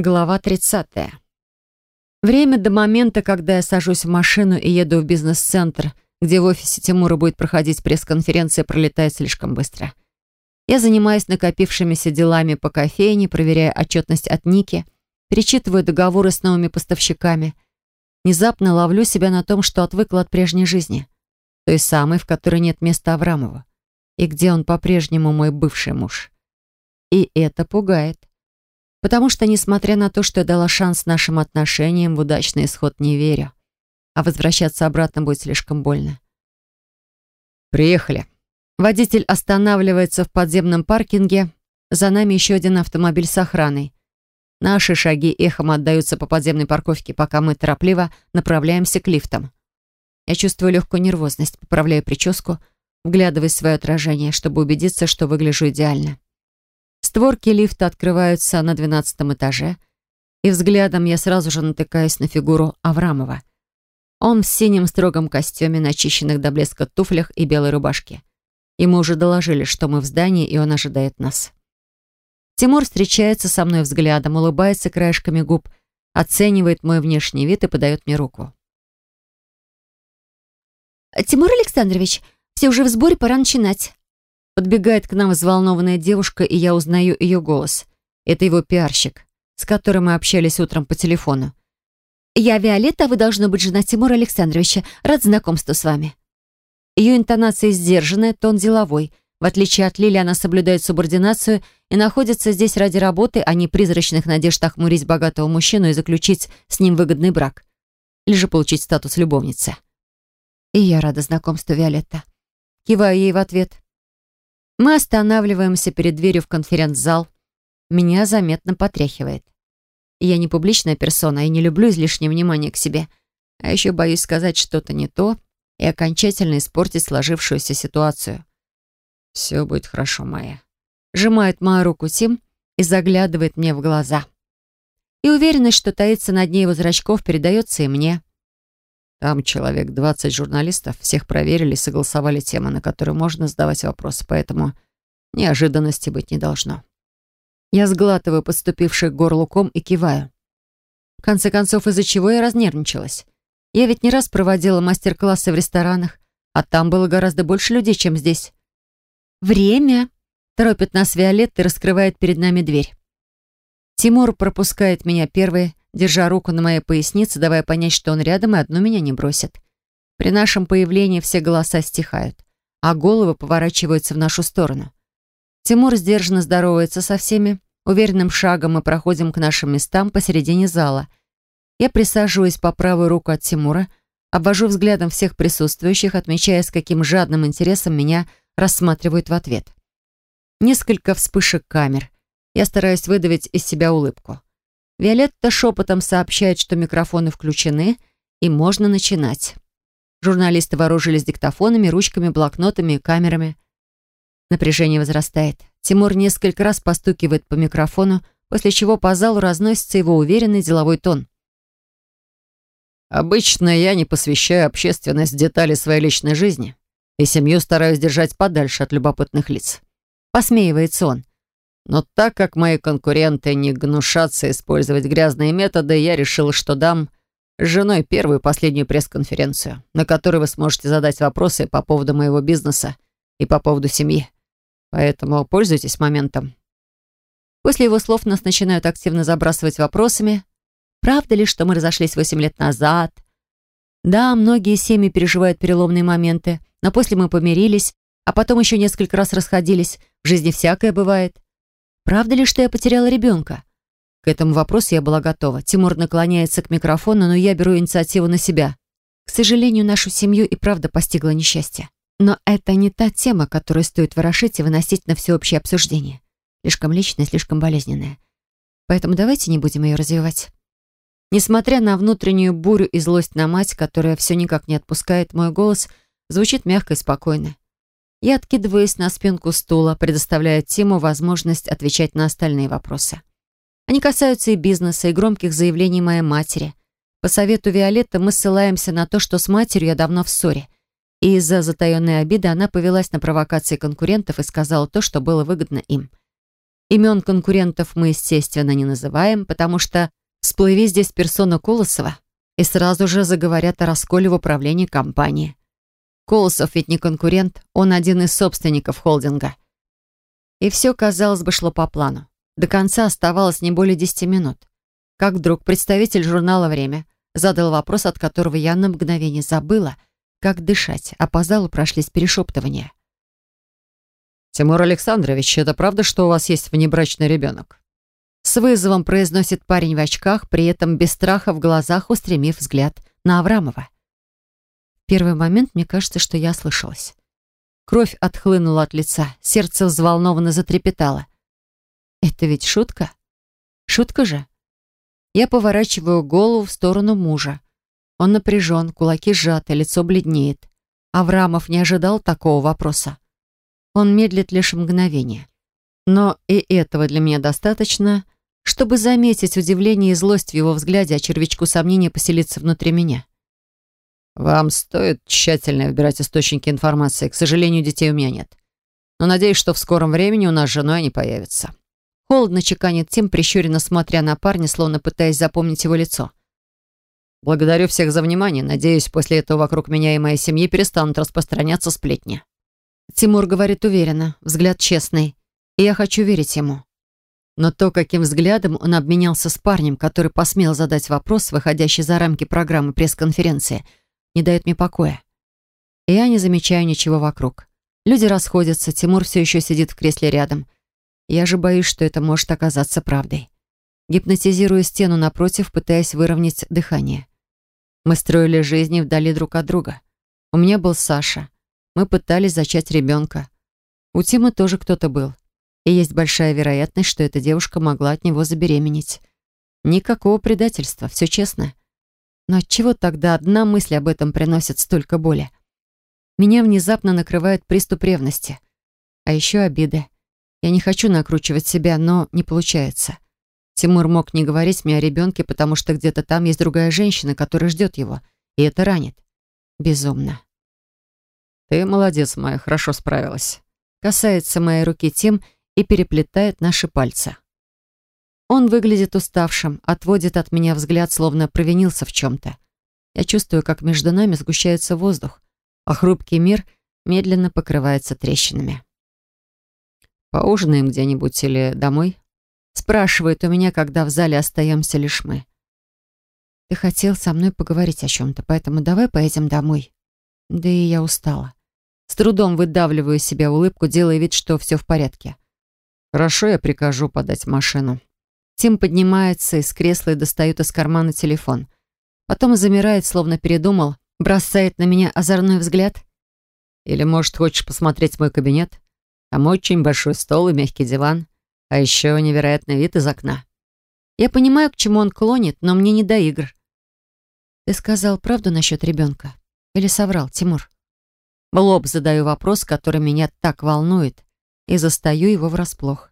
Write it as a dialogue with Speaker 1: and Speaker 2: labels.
Speaker 1: Глава 30. Время до момента, когда я сажусь в машину и еду в бизнес-центр, где в офисе Тимура будет проходить пресс-конференция, пролетает слишком быстро. Я занимаюсь накопившимися делами по кофейне, проверяя отчетность от Ники, перечитываю договоры с новыми поставщиками. Внезапно ловлю себя на том, что отвыкла от прежней жизни. Той самой, в которой нет места Аврамову. И где он по-прежнему мой бывший муж. И это пугает. Потому что, несмотря на то, что я дала шанс нашим отношениям, в удачный исход не верю. А возвращаться обратно будет слишком больно.
Speaker 2: «Приехали».
Speaker 1: Водитель останавливается в подземном паркинге. За нами еще один автомобиль с охраной. Наши шаги эхом отдаются по подземной парковке, пока мы торопливо направляемся к лифтам. Я чувствую легкую нервозность, поправляю прическу, вглядываясь в свое отражение, чтобы убедиться, что выгляжу идеально. Створки лифта открываются на двенадцатом этаже, и взглядом я сразу же натыкаюсь на фигуру Аврамова. Он в синем строгом костюме, начищенных до блеска туфлях и белой рубашке. Ему уже доложили, что мы в здании, и он ожидает нас. Тимур встречается со мной взглядом, улыбается краешками губ, оценивает мой внешний вид и подает мне руку.
Speaker 3: «Тимур Александрович, все уже в сборе, пора начинать».
Speaker 1: Подбегает к нам взволнованная девушка, и я узнаю ее голос. Это его пиарщик, с которым мы общались утром по телефону.
Speaker 3: «Я Виолетта, а вы должны быть жена Тимура Александровича. Рад знакомству с вами».
Speaker 1: Ее интонация сдержанная, тон деловой. В отличие от Лили, она соблюдает субординацию и находится здесь ради работы, а не призрачных надежд охмурить богатого мужчину и заключить с ним выгодный брак. Или же получить статус любовницы. И я рада знакомству, Виолетта. Киваю ей в ответ. Мы останавливаемся перед дверью в конференц-зал. Меня заметно потряхивает. Я не публичная персона и не люблю излишнее внимание к себе. А еще боюсь сказать что-то не то и окончательно испортить сложившуюся ситуацию. «Все будет хорошо, Майя». Сжимает мою руку Тим и заглядывает мне в глаза. И уверенность, что таится на дне его зрачков, передается и мне. Там человек 20 журналистов, всех проверили, согласовали темы, на которые можно задавать вопросы, поэтому неожиданности быть не должно. Я сглатываю подступивший к горлу ком и киваю. В конце концов, из-за чего я разнервничалась? Я ведь не раз проводила мастер-классы в ресторанах, а там было гораздо больше людей, чем здесь. «Время!» — торопит нас Виолетта и раскрывает перед нами дверь. Тимур пропускает меня первый, держа руку на моей пояснице, давая понять, что он рядом и одну меня не бросит. При нашем появлении все голоса стихают, а головы поворачиваются в нашу сторону. Тимур сдержанно здоровается со всеми, уверенным шагом мы проходим к нашим местам посередине зала. Я присаживаюсь по правую руку от Тимура, обвожу взглядом всех присутствующих, отмечая, с каким жадным интересом меня рассматривают в ответ. Несколько вспышек камер. Я стараюсь выдавить из себя улыбку. Виолетта шепотом сообщает, что микрофоны включены, и можно начинать. Журналисты вооружились диктофонами, ручками, блокнотами и камерами. Напряжение возрастает. Тимур несколько раз постукивает по микрофону, после чего по залу разносится его уверенный деловой тон.
Speaker 2: «Обычно я не посвящаю общественность детали своей личной жизни и семью стараюсь держать подальше от любопытных лиц».
Speaker 1: Посмеивается он.
Speaker 2: Но так как мои конкуренты не гнушатся использовать грязные методы, я решил, что дам с женой первую и последнюю пресс-конференцию, на которой вы сможете задать вопросы по поводу моего бизнеса и по поводу семьи. Поэтому пользуйтесь моментом.
Speaker 1: После его слов нас начинают активно забрасывать вопросами. Правда ли, что мы разошлись восемь лет назад? Да, многие семьи переживают переломные моменты, но после мы помирились, а потом еще несколько раз расходились. В жизни всякое бывает. Правда ли, что я потеряла ребенка? К этому вопросу я была готова. Тимур наклоняется к микрофону, но я беру инициативу на себя. К сожалению, нашу семью и правда постигло несчастье. Но это не та тема, которую стоит ворошить и выносить на всеобщее обсуждение. Слишком личная, слишком болезненная. Поэтому давайте не будем ее развивать. Несмотря на внутреннюю бурю и злость на мать, которая все никак не отпускает, мой голос звучит мягко и спокойно. Я откидываюсь на спинку стула, предоставляя Тиму возможность отвечать на остальные вопросы. Они касаются и бизнеса, и громких заявлений моей матери. По совету Виолетты мы ссылаемся на то, что с матерью я давно в ссоре. И из-за затаенной обиды она повелась на провокации конкурентов и сказала то, что было выгодно им. Имен конкурентов мы, естественно, не называем, потому что всплыви здесь персона Колосова, и сразу же заговорят о расколе в управлении компанией. Колосов ведь не конкурент, он один из собственников холдинга. И все, казалось бы, шло по плану. До конца оставалось не более десяти минут. Как вдруг представитель журнала «Время» задал вопрос, от которого я на мгновение забыла, как дышать, а по залу прошлись перешептывания.
Speaker 2: «Тимур Александрович, это правда, что у вас есть внебрачный ребенок?»
Speaker 1: С вызовом произносит парень в очках, при этом без страха в глазах устремив взгляд на Аврамова. Первый момент мне кажется, что я слышалась. Кровь отхлынула от лица, сердце взволнованно затрепетало. «Это ведь шутка? Шутка же?» Я поворачиваю голову в сторону мужа. Он напряжен, кулаки сжаты, лицо бледнеет. Аврамов не ожидал такого вопроса. Он медлит лишь мгновение. Но и этого для меня достаточно, чтобы заметить удивление и злость в его взгляде, а червячку сомнения поселиться внутри меня.
Speaker 2: «Вам стоит тщательно выбирать источники информации. К сожалению, детей у меня нет. Но надеюсь, что в скором времени у нас с женой они появятся».
Speaker 1: Холодно чеканит Тим, прищуренно смотря на парня, словно пытаясь запомнить его лицо.
Speaker 2: «Благодарю всех за внимание. Надеюсь, после этого вокруг меня и моей семьи перестанут распространяться сплетни».
Speaker 1: Тимур говорит уверенно, взгляд честный, и я хочу верить ему. Но то, каким взглядом он обменялся с парнем, который посмел задать вопрос, выходящий за рамки программы пресс-конференции, не дает мне покоя. И я не замечаю ничего вокруг. Люди расходятся, Тимур все еще сидит в кресле рядом — я же боюсь, что это может оказаться правдой. Гипнотизирую стену напротив, пытаясь выровнять дыхание. Мы строили жизни вдали друг от друга. У меня был Саша. Мы пытались зачать ребенка. У Тимы тоже кто-то был. И есть большая вероятность, что эта девушка могла от него забеременеть. Никакого предательства, все честно. Но отчего тогда одна мысль об этом приносит столько боли? Меня внезапно накрывает приступ ревности. А еще обиды. Я не хочу накручивать себя, но не получается. Тимур мог не говорить мне о ребенке, потому что где-то там есть другая женщина, которая ждет его, и это ранит. Безумно.
Speaker 2: «Ты молодец, моя, хорошо справилась».
Speaker 1: Касается моей руки Тим и переплетает наши пальцы. Он выглядит уставшим, отводит от меня взгляд, словно провинился в чем-то. Я чувствую, как между нами сгущается воздух, а хрупкий мир медленно покрывается трещинами.
Speaker 2: «Поужинаем где-нибудь или домой?»
Speaker 1: Спрашивает у меня, когда в зале остаемся лишь мы. «Ты хотел со мной поговорить о чем-то, поэтому давай поедем домой». Да и я устала. С трудом выдавливаю себе улыбку, делая вид, что все в порядке.
Speaker 2: «Хорошо, я прикажу подать машину».
Speaker 1: Тим поднимается из кресла и достает из кармана телефон. Потом замирает, словно передумал, бросает на меня озорной взгляд.
Speaker 2: «Или, может, хочешь посмотреть мой кабинет?» Там очень большой стол и мягкий диван, а еще невероятный вид из окна.
Speaker 1: Я понимаю, к чему он клонит, но мне не до игр. Ты сказал правду насчет ребенка? Или соврал, Тимур? В лоб задаю вопрос, который меня так волнует, и застаю его врасплох.